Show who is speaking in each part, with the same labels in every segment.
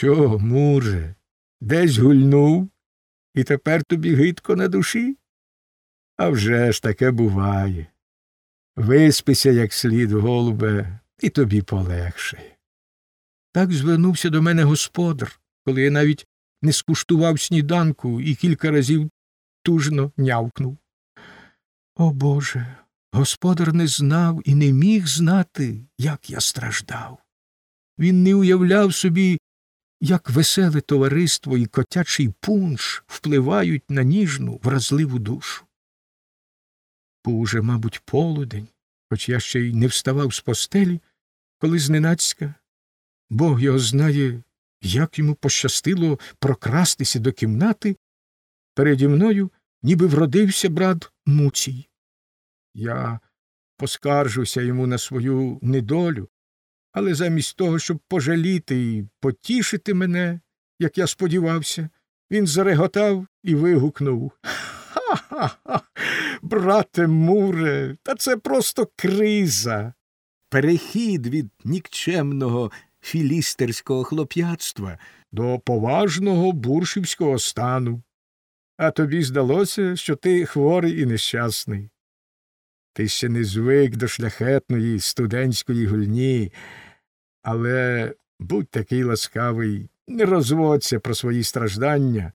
Speaker 1: Що, муже, десь гульнув, і тепер тобі гидко на душі? А вже ж таке буває. Виспися як слід, голубе, і тобі полегшає. Так звернувся до мене господар, коли я навіть не скуштував сніданку і кілька разів тужно нявкнув. О Боже, господар не знав і не міг знати, як я страждав. Він не уявляв собі, як веселе товариство і котячий пунш впливають на ніжну, вразливу душу. Був уже, мабуть, полудень, хоч я ще й не вставав з постелі, коли зненацька. Бог його знає, як йому пощастило прокрастися до кімнати, переді мною ніби вродився брат Муцій. Я поскаржуся йому на свою недолю, але замість того, щоб пожаліти і потішити мене, як я сподівався, він зареготав і вигукнув Ха ха ха, брате Муре, та це просто криза. Перехід від нікчемного філістерського хлоп'ятства до поважного буршівського стану. А тобі здалося, що ти хворий і нещасний. Ти ще не звик до шляхетної студентської гульні, але будь такий ласкавий, не розводься про свої страждання,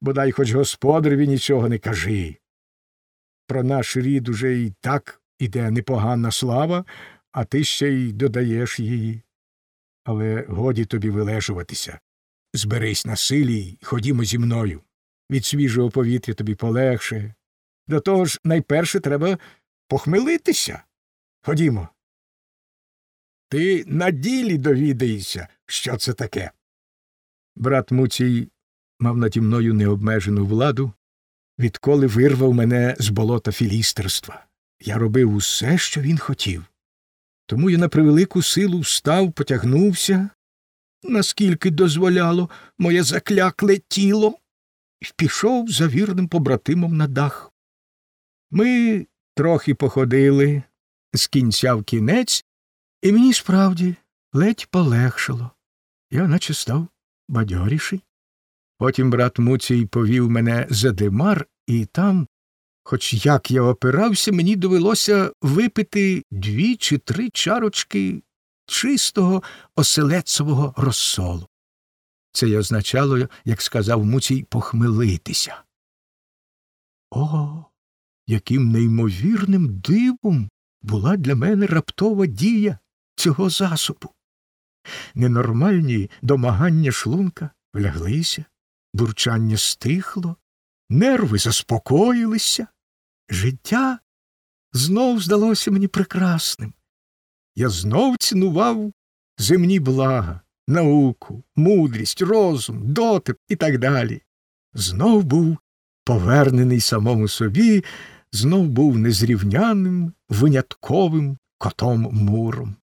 Speaker 1: бодай хоч господареві нічого не кажи. Про наш рід уже і так іде непогана слава, а ти ще й додаєш її. Але годі тобі вилежуватися. Зберись на силі й ходімо зі мною. Від свіжого повітря тобі полегше. До того ж, найперше треба похмелитися. Ходімо. Ти на ділі довідаєшся, що це таке. Брат Муцій мав наді мною необмежену владу, відколи вирвав мене з болота філістерства. Я робив усе, що він хотів. Тому я на превелику силу встав, потягнувся, наскільки дозволяло моє заклякле тіло, і пішов за вірним побратимом на дах. Ми трохи походили з кінця в кінець, і мені справді ледь полегшало. Я наче став бадьоріший. Потім брат Муцій повів мене за димар, і там, хоч як я опирався, мені довелося випити дві чи три чарочки чистого оселецового розсолу. Це й означало, як сказав Муцій, похмелитися. О, яким неймовірним дивом була для мене раптова дія цього засобу. Ненормальні домагання шлунка вляглися, бурчання стихло, нерви заспокоїлися, життя знов здалося мені прекрасним. Я знов цінував земні блага, науку, мудрість, розум, дотип і так далі. Знов був повернений самому собі, знов був незрівняним, винятковим котом муром.